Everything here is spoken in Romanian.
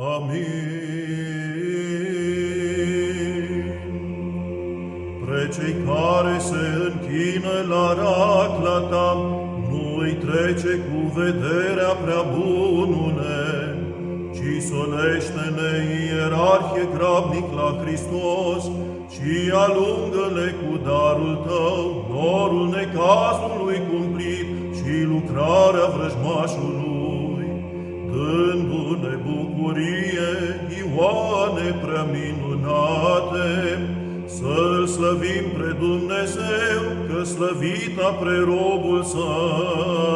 Amin. Pre cei care se închină la racla ta, nu-i trece cu vederea prea bunule, ci solește-ne ierarhie grabnic la Hristos și alungă-le cu darul tău norul necazului cumplit și lucrarea vrăjmașului, dându-ne bucurie, Ioane prea minunate, să-L slăvim pre Dumnezeu, că slăvita pre robul său.